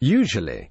Usually